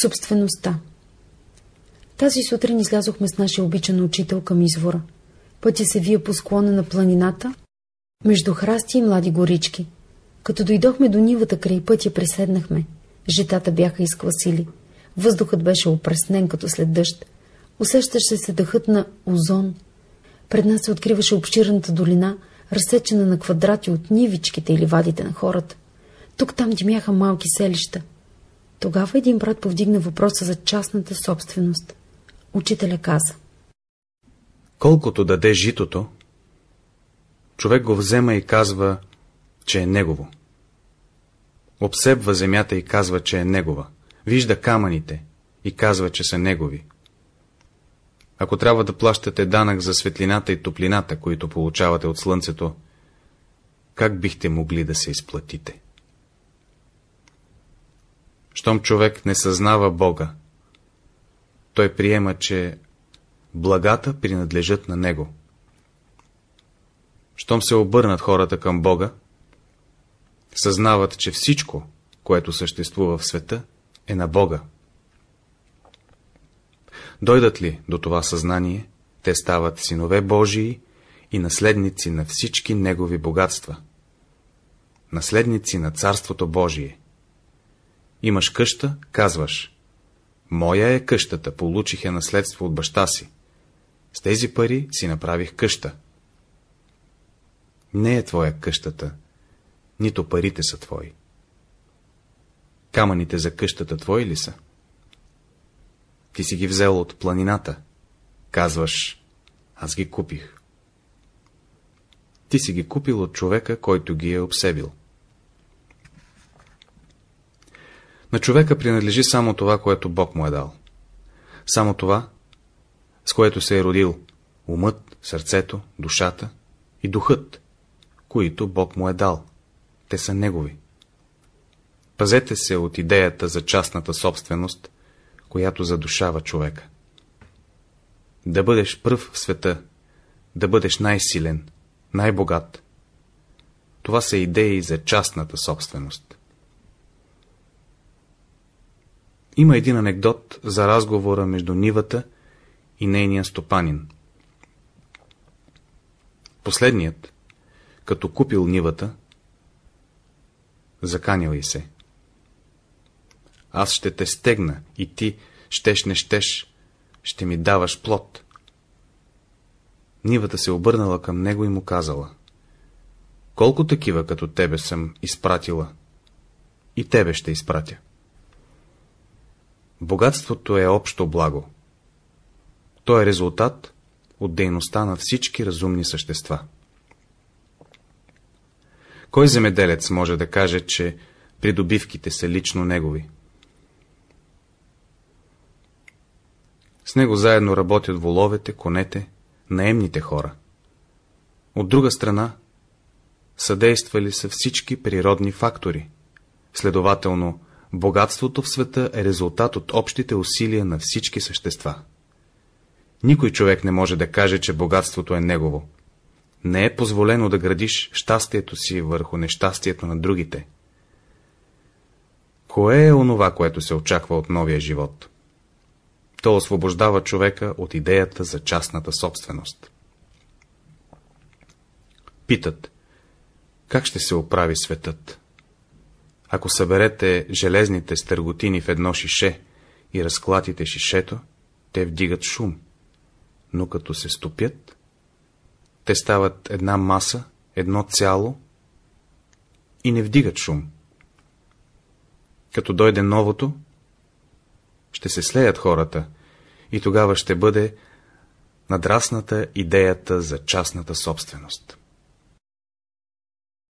Собствеността Тази сутрин излязохме с нашия обичан учител към извора. Пътя се вие по склона на планината, между храсти и млади горички. Като дойдохме до нивата край пътя, преседнахме. Жетата бяха изквасили. Въздухът беше опреснен като след дъжд. Усещаше се дъхът на озон. Пред нас се откриваше обширната долина, разсечена на квадрати от нивичките или вадите на хората. Тук-там димяха малки селища. Тогава един брат повдигна въпроса за частната собственост. Учителя каза. Колкото даде житото, човек го взема и казва, че е негово. Обсебва земята и казва, че е негова. Вижда камъните и казва, че са негови. Ако трябва да плащате данък за светлината и топлината, които получавате от слънцето, как бихте могли да се изплатите? Щом човек не съзнава Бога, той приема, че благата принадлежат на Него. Щом се обърнат хората към Бога, съзнават, че всичко, което съществува в света, е на Бога. Дойдат ли до това съзнание, те стават синове Божии и наследници на всички Негови богатства. Наследници на Царството Божие. Имаш къща, казваш. Моя е къщата, получих я наследство от баща си. С тези пари си направих къща. Не е твоя къщата, нито парите са твои. Камъните за къщата твои ли са? Ти си ги взел от планината. Казваш, аз ги купих. Ти си ги купил от човека, който ги е обсебил. На човека принадлежи само това, което Бог му е дал. Само това, с което се е родил умът, сърцето, душата и духът, които Бог му е дал. Те са негови. Пазете се от идеята за частната собственост, която задушава човека. Да бъдеш пръв в света, да бъдеш най-силен, най-богат. Това са идеи за частната собственост. Има един анекдот за разговора между нивата и нейния стопанин. Последният, като купил нивата, заканял и се. Аз ще те стегна и ти, щеш не щеш, ще ми даваш плод. Нивата се обърнала към него и му казала. Колко такива като тебе съм изпратила? И тебе ще изпратя. Богатството е общо благо. То е резултат от дейността на всички разумни същества. Кой земеделец може да каже, че придобивките са лично негови? С него заедно работят воловете, конете, наемните хора. От друга страна, съдействали са всички природни фактори. Следователно, богатството в света е резултат от общите усилия на всички същества. Никой човек не може да каже, че богатството е негово. Не е позволено да градиш щастието си върху нещастието на другите. Кое е онова, което се очаква от новия живот? То освобождава човека от идеята за частната собственост. Питат, как ще се оправи светът? Ако съберете железните стърготини в едно шише и разклатите шишето, те вдигат шум, но като се стопят, те стават една маса, едно цяло и не вдигат шум. Като дойде новото, ще се слеят хората и тогава ще бъде надрасната идеята за частната собственост.